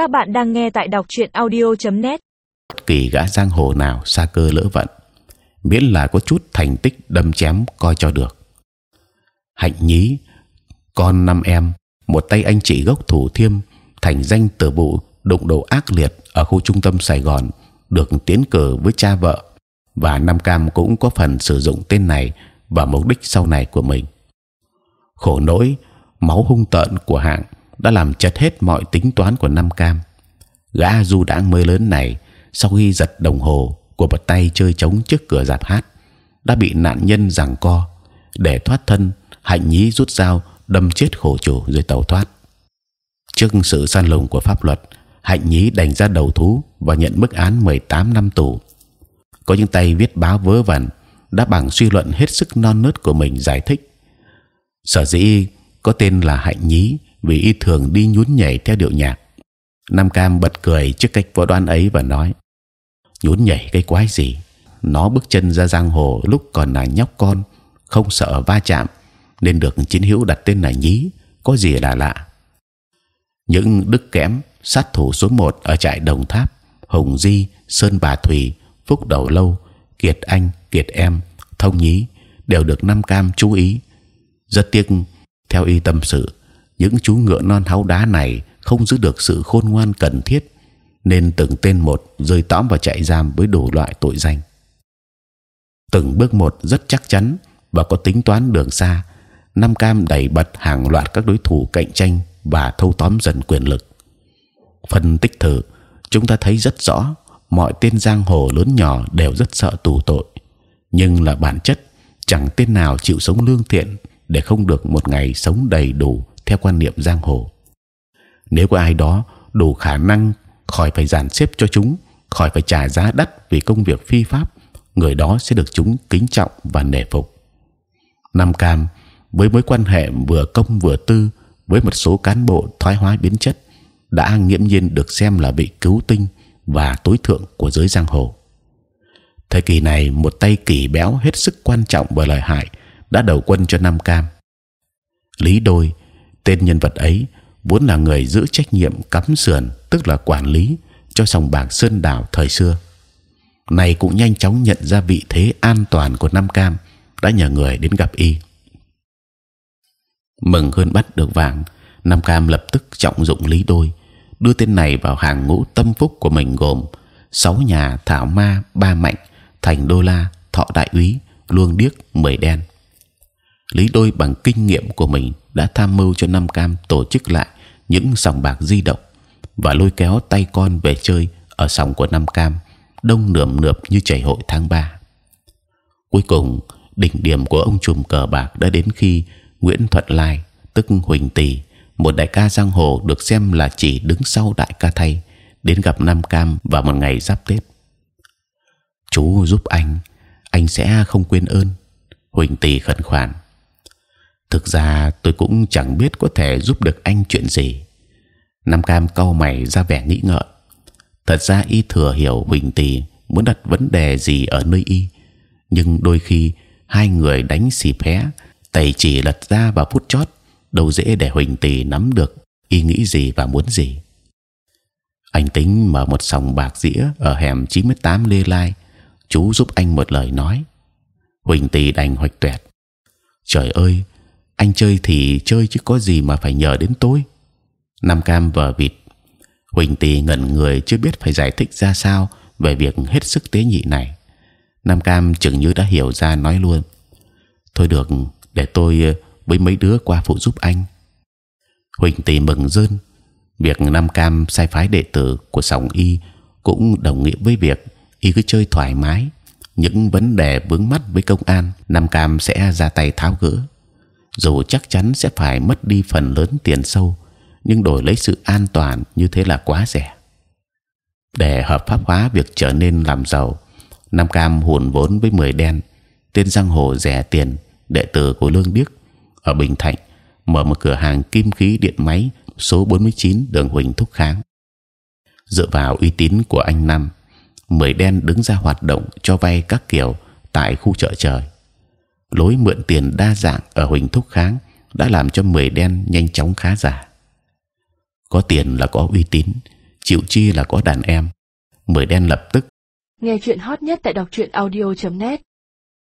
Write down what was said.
Các bạn đang nghe tại đọc truyện audio.net. bất kỳ gã giang hồ nào xa cơ lỡ vận, miễn là có chút thành tích đâm chém coi cho được. Hạnh nhí, con năm em, một tay anh chị gốc thủ thiêm, thành danh từ vụ đụng độ ác liệt ở khu trung tâm Sài Gòn, được tiến cử với cha vợ và Nam Cam cũng có phần sử dụng tên này và mục đích sau này của mình. Khổ nỗi máu hung tợn của hạng đã làm chật hết mọi tính toán của Nam Cam. Gã du đãng mới lớn này, sau khi giật đồng hồ, của bật tay chơi trống trước cửa dạp hát, đã bị nạn nhân giằng co, để thoát thân, hạnh nhí rút dao, đâm chết khổ chủ rồi tàu thoát. Trước sự săn lùng của pháp luật, hạnh nhí đành ra đầu thú và nhận mức án 18 năm tù. Có những tay viết báo vớ vẩn, đã bằng suy luận hết sức non nớt của mình giải thích. Sở dĩ có tên là hạnh nhí vì y thường đi nhún nhảy theo điệu nhạc. Nam cam bật cười trước cách võ đoán ấy và nói, nhún nhảy cái quái gì? Nó bước chân ra giang hồ lúc còn là nhóc con, không sợ va chạm, nên được chiến hữu đặt tên là nhí, có gì là lạ. Những đức kém sát thủ số một ở trại đồng tháp Hồng di, sơn bà thủy phúc đầu lâu, kiệt anh, kiệt em, thông nhí đều được nam cam chú ý. Rất tiếc, theo y tâm sự những chú ngựa non háu đá này không giữ được sự khôn ngoan cần thiết nên từng tên một rơi tõm vào trại giam với đủ loại tội danh. Từng bước một rất chắc chắn và có tính toán đường xa Nam Cam đẩy bật hàng loạt các đối thủ cạnh tranh và thâu tóm dần quyền lực. Phân tích thử, chúng ta thấy rất rõ mọi tên giang hồ lớn nhỏ đều rất sợ tù tội, nhưng là bản chất chẳng tên nào chịu sống lương thiện để không được một ngày sống đầy đủ theo quan niệm giang hồ. Nếu có ai đó đủ khả năng khỏi phải dàn xếp cho chúng, khỏi phải trả giá đắt vì công việc phi pháp, người đó sẽ được chúng kính trọng và nể phục. Nam Cam với mối quan hệ vừa công vừa tư với một số cán bộ thoái hóa biến chất đã nghiễm nhiên được xem là vị cứu tinh và tối thượng của giới giang hồ. Thời kỳ này một tay kỳ béo hết sức quan trọng và lợi hại đã đầu quân cho Nam Cam. Lý Đôi, tên nhân vật ấy vốn là người giữ trách nhiệm cắm sườn, tức là quản lý cho sòng bạc Sơn Đảo thời xưa. Này cũng nhanh chóng nhận ra vị thế an toàn của Nam Cam, đã nhờ người đến gặp y mừng hơn bắt được vàng nam cam lập tức trọng dụng lý đôi đưa tên này vào hàng ngũ tâm phúc của mình gồm sáu nhà thảo ma ba mạnh thành đô la thọ đại úy luông điếc mười đen lý đôi bằng kinh nghiệm của mình đã tham mưu cho nam cam tổ chức lại những sòng bạc di động và lôi kéo tay con về chơi ở sòng của nam cam đông nườm nượp như chảy hội tháng 3 cuối cùng đỉnh điểm của ông trùm cờ bạc đã đến khi Nguyễn Thuận Lai, tức Huỳnh Tỳ một đại ca giang hồ được xem là chỉ đứng sau đại ca thay, đến gặp Nam Cam vào một ngày giáp Tết. Chú giúp anh, anh sẽ không quên ơn. Huỳnh Tỳ khẩn khoản. Thực ra tôi cũng chẳng biết có thể giúp được anh chuyện gì. Nam Cam cau mày ra vẻ nghĩ ngợi. Thật ra y thừa hiểu Huỳnh Tỷ muốn đặt vấn đề gì ở nơi y, nhưng đôi khi hai người đánh xì phé tẩy chỉ lật ra vào phút chót đâu dễ để huỳnh tỷ nắm được ý nghĩ gì và muốn gì anh tính mở một sòng bạc dĩa ở hẻm 98 lê lai chú giúp anh một lời nói huỳnh tỷ đành hoạch tuyệt. trời ơi anh chơi thì chơi chứ có gì mà phải nhờ đến tôi nam cam vờ vịt huỳnh tỳ ngẩn người chưa biết phải giải thích ra sao về việc hết sức tế nhị này nam cam chừng như đã hiểu ra nói luôn thôi được để tôi ờ, với mấy đứa qua phụ giúp anh. Huỳnh tỳ mừng rơn. Việc Nam Cam sai phái đệ tử của Sòng Y cũng đồng nghĩa với việc y cứ chơi thoải mái. Những vấn đề vướng mắt với công an, Nam Cam sẽ ra tay tháo gỡ. Dù chắc chắn sẽ phải mất đi phần lớn tiền sâu, nhưng đổi lấy sự an toàn như thế là quá rẻ. Để hợp pháp hóa việc trở nên làm giàu, Nam Cam hùn vốn với mười đen, tên giang hồ rẻ tiền đệ tử của lương điếc ở bình thạnh mở một cửa hàng kim khí điện máy số 49 đường huỳnh thúc kháng dựa vào uy tín của anh Nam mười đen đứng ra hoạt động cho vay các kiểu tại khu chợ trời lối mượn tiền đa dạng ở huỳnh thúc kháng đã làm cho mười đen nhanh chóng khá giả. Có tiền là có uy tín, chịu chi là có đàn em. Mười đen lập tức. Nghe chuyện hot nhất tại đọc truyện audio.net